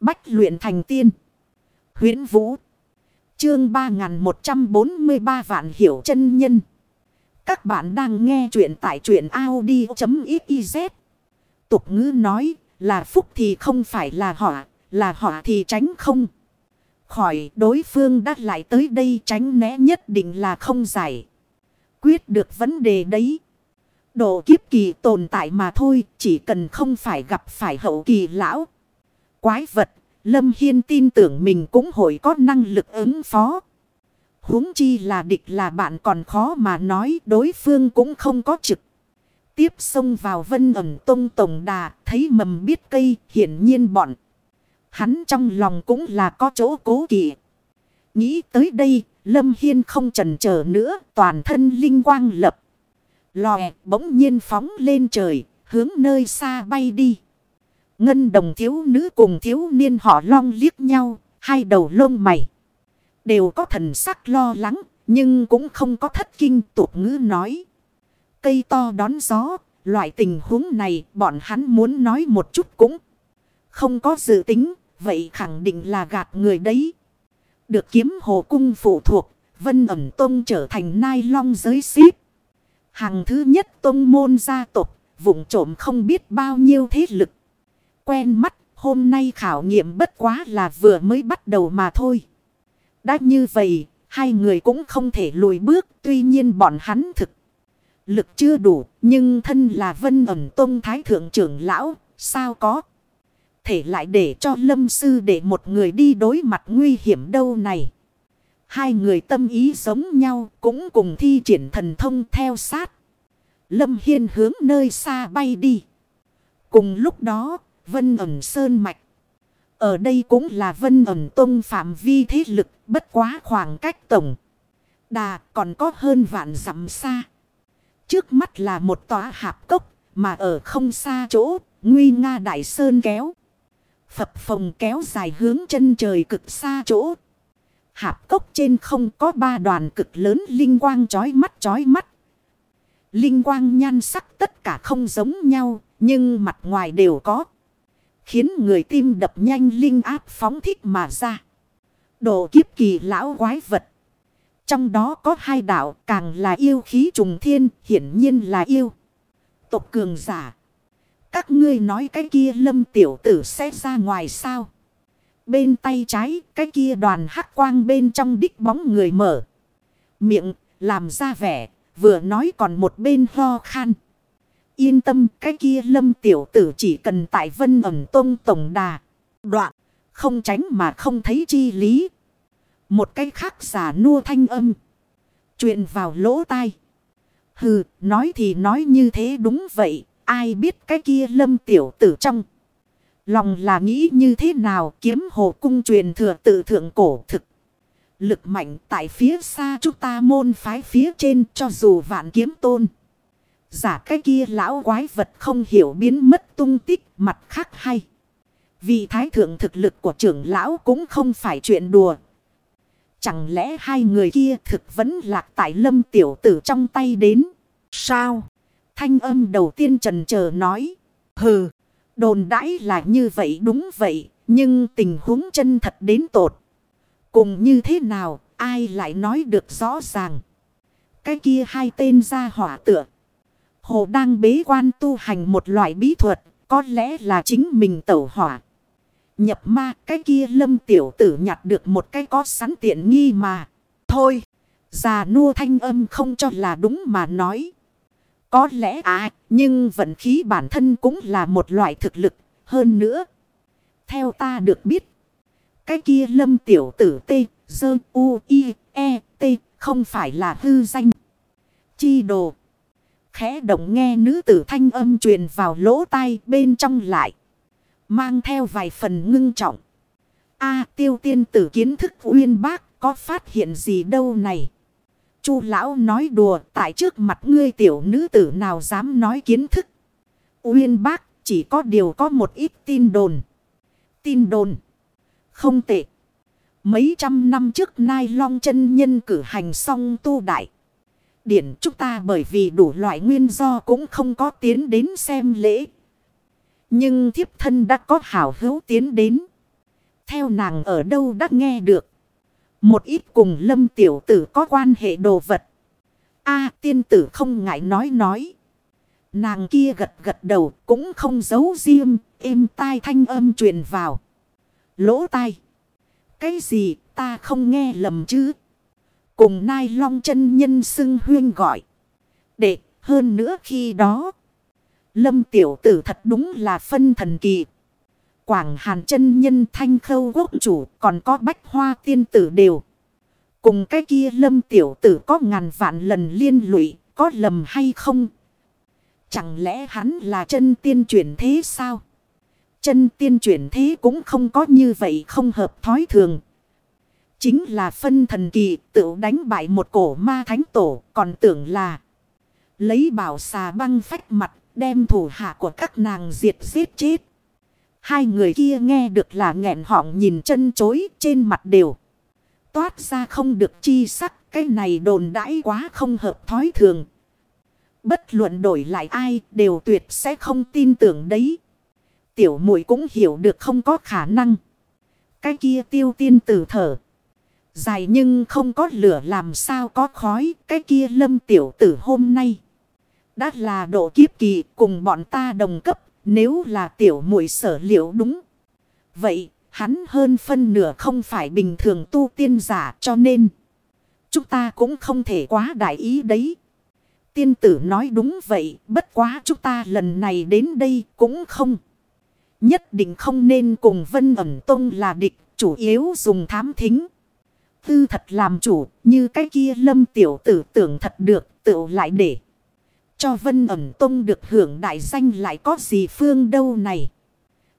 Bách luyện thành tiên. huyễn Vũ. Chương 3143 vạn hiểu chân nhân. Các bạn đang nghe truyện tại truyện Audi.xyz. Tục ngữ nói là phúc thì không phải là họ, là họ thì tránh không. Khỏi đối phương đã lại tới đây tránh né nhất định là không giải. Quyết được vấn đề đấy. Độ kiếp kỳ tồn tại mà thôi, chỉ cần không phải gặp phải hậu kỳ lão. Quái vật, Lâm Hiên tin tưởng mình cũng hội có năng lực ứng phó. huống chi là địch là bạn còn khó mà nói đối phương cũng không có trực. Tiếp xông vào vân ẩm tông tổng đà, thấy mầm biết cây, hiển nhiên bọn. Hắn trong lòng cũng là có chỗ cố kỵ. Nghĩ tới đây, Lâm Hiên không chần chờ nữa, toàn thân linh quang lập. Lòe bỗng nhiên phóng lên trời, hướng nơi xa bay đi. Ngân đồng thiếu nữ cùng thiếu niên họ long liếc nhau, hai đầu lông mày. Đều có thần sắc lo lắng, nhưng cũng không có thất kinh tục ngữ nói. Cây to đón gió, loại tình huống này bọn hắn muốn nói một chút cũng không có dự tính, vậy khẳng định là gạt người đấy. Được kiếm hồ cung phụ thuộc, vân ẩm tông trở thành nai long giới xíp. Hàng thứ nhất tông môn gia tộc vụng trộm không biết bao nhiêu thế lực. Quen mắt, hôm nay khảo nghiệm bất quá là vừa mới bắt đầu mà thôi. Đã như vậy, hai người cũng không thể lùi bước, tuy nhiên bọn hắn thực. Lực chưa đủ, nhưng thân là vân ẩm tông thái thượng trưởng lão, sao có. Thể lại để cho lâm sư để một người đi đối mặt nguy hiểm đâu này. Hai người tâm ý giống nhau cũng cùng thi triển thần thông theo sát. Lâm Hiên hướng nơi xa bay đi. Cùng lúc đó, Vân ẩn Sơn Mạch. Ở đây cũng là Vân ẩn Tông phạm vi thế lực bất quá khoảng cách tổng. Đà còn có hơn vạn dặm xa. Trước mắt là một tòa hạp cốc mà ở không xa chỗ Nguy Nga Đại Sơn kéo. Phập phồng kéo dài hướng chân trời cực xa chỗ. Hạp cốc trên không có ba đoàn cực lớn linh quang chói mắt chói mắt. Linh quang nhan sắc tất cả không giống nhau, nhưng mặt ngoài đều có. Khiến người tim đập nhanh linh áp phóng thích mà ra. Độ kiếp kỳ lão quái vật. Trong đó có hai đạo càng là yêu khí trùng thiên, hiển nhiên là yêu. Tộc cường giả. Các ngươi nói cái kia lâm tiểu tử sẽ ra ngoài sao? Bên tay trái, cái kia đoàn hắc quang bên trong đích bóng người mở. Miệng, làm ra vẻ, vừa nói còn một bên ho khan. Yên tâm, cái kia lâm tiểu tử chỉ cần tại vân ẩm tôn tổng đà. Đoạn, không tránh mà không thấy chi lý. Một cái khác giả nua thanh âm. Chuyện vào lỗ tai. Hừ, nói thì nói như thế đúng vậy. Ai biết cái kia lâm tiểu tử trong. Lòng là nghĩ như thế nào kiếm hồ cung truyền thừa tự thượng cổ thực. Lực mạnh tại phía xa chúng ta môn phái phía trên cho dù vạn kiếm tôn. Giả cái kia lão quái vật không hiểu biến mất tung tích, mặt khác hay. Vì thái thượng thực lực của trưởng lão cũng không phải chuyện đùa. Chẳng lẽ hai người kia thực vẫn lạc tại lâm tiểu tử trong tay đến. Sao? Thanh âm đầu tiên trần chờ nói. Hừ. Đồn đãi là như vậy đúng vậy. Nhưng tình huống chân thật đến tột. Cùng như thế nào, ai lại nói được rõ ràng. Cái kia hai tên ra hỏa tựa. Hồ đang bế quan tu hành một loại bí thuật. Có lẽ là chính mình tẩu hỏa. Nhập ma cái kia lâm tiểu tử nhặt được một cái có sẵn tiện nghi mà. Thôi. Già nua thanh âm không cho là đúng mà nói. Có lẽ à, nhưng vận khí bản thân cũng là một loại thực lực, hơn nữa. Theo ta được biết, cái kia lâm tiểu tử T, dơ U, I, E, T, không phải là hư danh. Chi đồ. Khẽ động nghe nữ tử thanh âm truyền vào lỗ tai bên trong lại. Mang theo vài phần ngưng trọng. A, tiêu tiên tử kiến thức uyên bác, có phát hiện gì đâu này. Chu lão nói đùa, tại trước mặt ngươi tiểu nữ tử nào dám nói kiến thức. Uyên bác, chỉ có điều có một ít tin đồn. Tin đồn. Không tệ. Mấy trăm năm trước Nai Long chân nhân cử hành xong tu đại. Điển chúng ta bởi vì đủ loại nguyên do cũng không có tiến đến xem lễ. Nhưng thiếp thân đã có hảo hữu tiến đến. Theo nàng ở đâu đã nghe được. Một ít cùng lâm tiểu tử có quan hệ đồ vật. a tiên tử không ngại nói nói. Nàng kia gật gật đầu cũng không giấu riêng, êm tai thanh âm truyền vào. Lỗ tai. Cái gì ta không nghe lầm chứ? Cùng nai long chân nhân xưng huyên gọi. Để hơn nữa khi đó. Lâm tiểu tử thật đúng là phân thần kỳ. Quảng hàn chân nhân thanh khâu quốc chủ còn có bách hoa tiên tử đều. Cùng cái kia lâm tiểu tử có ngàn vạn lần liên lụy, có lầm hay không? Chẳng lẽ hắn là chân tiên chuyển thế sao? Chân tiên chuyển thế cũng không có như vậy không hợp thói thường. Chính là phân thần kỳ, tự đánh bại một cổ ma thánh tổ, còn tưởng là lấy bảo xà băng phách mặt, đem thủ hạ của các nàng diệt giết chết. Hai người kia nghe được là nghẹn họng nhìn chân chối trên mặt đều. Toát ra không được chi sắc, cái này đồn đãi quá không hợp thói thường. Bất luận đổi lại ai đều tuyệt sẽ không tin tưởng đấy. Tiểu muội cũng hiểu được không có khả năng. Cái kia tiêu tiên tử thở. Dài nhưng không có lửa làm sao có khói. Cái kia lâm tiểu tử hôm nay. Đã là độ kiếp kỳ cùng bọn ta đồng cấp. Nếu là tiểu muội sở liệu đúng. Vậy hắn hơn phân nửa không phải bình thường tu tiên giả cho nên. Chúng ta cũng không thể quá đại ý đấy. Tiên tử nói đúng vậy, bất quá chúng ta lần này đến đây cũng không. Nhất định không nên cùng Vân ẩm tông là địch, chủ yếu dùng thám thính. Tư thật làm chủ, như cái kia lâm tiểu tử tưởng thật được, tự lại để. Cho Vân ẩm tông được hưởng đại danh lại có gì phương đâu này.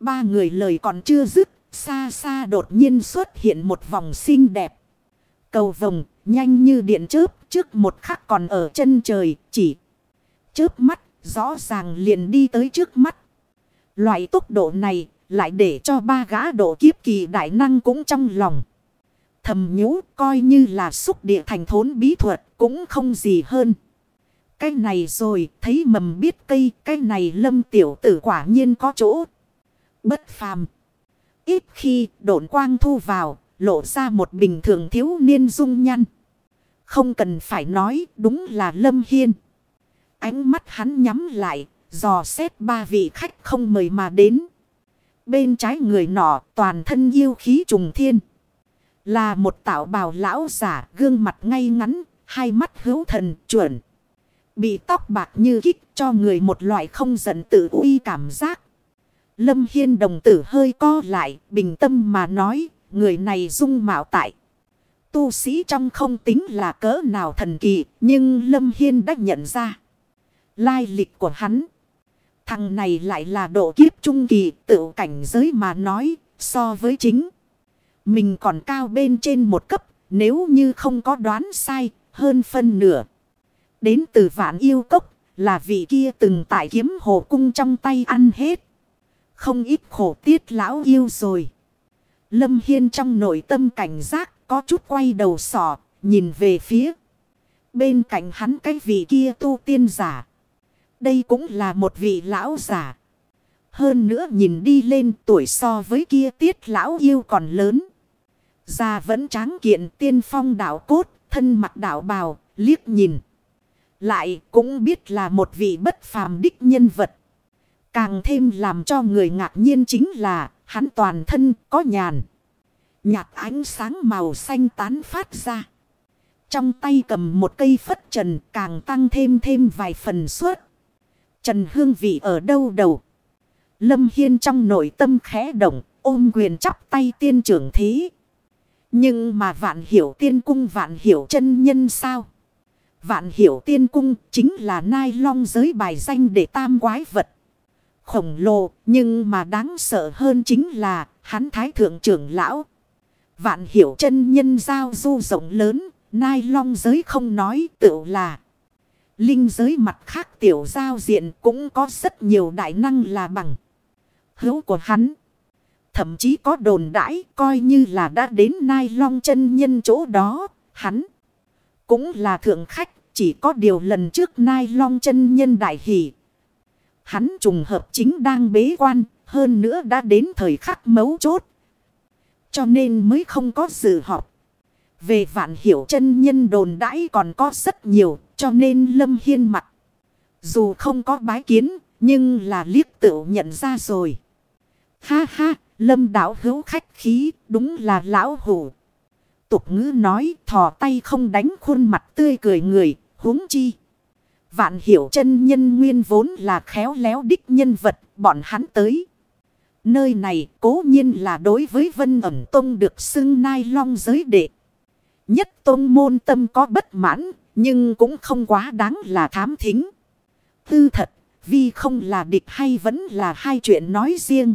Ba người lời còn chưa dứt, xa xa đột nhiên xuất hiện một vòng xinh đẹp. Cầu vồng, nhanh như điện chớp, trước một khắc còn ở chân trời, chỉ chớp mắt, rõ ràng liền đi tới trước mắt. Loại tốc độ này lại để cho ba gã độ kiếp kỳ đại năng cũng trong lòng. Thầm nhũ coi như là xúc địa thành thốn bí thuật cũng không gì hơn. Cái này rồi thấy mầm biết cây cái này lâm tiểu tử quả nhiên có chỗ. Bất phàm. Ít khi độn quang thu vào lộ ra một bình thường thiếu niên dung nhăn. Không cần phải nói đúng là Lâm Hiên. Ánh mắt hắn nhắm lại, dò xét ba vị khách không mời mà đến. Bên trái người nọ toàn thân yêu khí trùng thiên. Là một tạo bào lão giả gương mặt ngay ngắn, hai mắt hữu thần chuẩn. Bị tóc bạc như kích cho người một loại không giận tự uy cảm giác. Lâm Hiên đồng tử hơi co lại, bình tâm mà nói, người này dung mạo tại. Tu sĩ trong không tính là cỡ nào thần kỳ, nhưng Lâm Hiên đã nhận ra. Lai lịch của hắn. Thằng này lại là độ kiếp trung kỳ tự cảnh giới mà nói so với chính. Mình còn cao bên trên một cấp, nếu như không có đoán sai, hơn phân nửa. Đến từ vạn yêu cốc, là vị kia từng tại kiếm hồ cung trong tay ăn hết. Không ít khổ tiết lão yêu rồi. Lâm Hiên trong nội tâm cảnh giác, có chút quay đầu sỏ nhìn về phía. Bên cạnh hắn cái vị kia tu tiên giả. Đây cũng là một vị lão giả. Hơn nữa nhìn đi lên, tuổi so với kia tiết lão yêu còn lớn. Già vẫn tráng kiện tiên phong đạo cốt, thân mặt đạo bào, liếc nhìn. Lại cũng biết là một vị bất phàm đích nhân vật. Càng thêm làm cho người ngạc nhiên chính là hắn toàn thân có nhàn. Nhạt ánh sáng màu xanh tán phát ra. Trong tay cầm một cây phất trần càng tăng thêm thêm vài phần suốt. Trần hương vị ở đâu đầu. Lâm Hiên trong nội tâm khẽ động ôm quyền chắp tay tiên trưởng thí. Nhưng mà vạn hiểu tiên cung vạn hiểu chân nhân sao? Vạn hiểu tiên cung chính là nai long giới bài danh để tam quái vật. Khổng lồ nhưng mà đáng sợ hơn chính là hắn thái thượng trưởng lão. Vạn hiểu chân nhân giao du rộng lớn, nai long giới không nói tự là. Linh giới mặt khác tiểu giao diện cũng có rất nhiều đại năng là bằng. Hữu của hắn. Thậm chí có đồn đãi coi như là đã đến nai long chân nhân chỗ đó. Hắn cũng là thượng khách. Chỉ có điều lần trước nai long chân nhân đại hỷ. Hắn trùng hợp chính đang bế quan. Hơn nữa đã đến thời khắc mấu chốt. Cho nên mới không có sự họp. Về vạn hiểu chân nhân đồn đãi còn có rất nhiều. Cho nên Lâm Hiên mặt. Dù không có bái kiến. Nhưng là liếc tự nhận ra rồi. Ha ha. Lâm đảo hữu khách khí. Đúng là lão hủ. Tục ngữ nói thò tay không đánh khuôn mặt tươi cười người. huống chi. Vạn hiểu chân nhân nguyên vốn là khéo léo đích nhân vật. Bọn hắn tới. Nơi này cố nhiên là đối với vân ẩm tông được xưng nai long giới đệ. Nhất tông môn tâm có bất mãn, nhưng cũng không quá đáng là thám thính. Tư thật, vì không là địch hay vẫn là hai chuyện nói riêng.